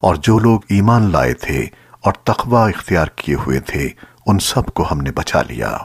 اور جو لوگ ایمان لائے تھے اور تقوی اختیار کیے ہوئے تھے، ان سب کو ہم نے بچا لیا۔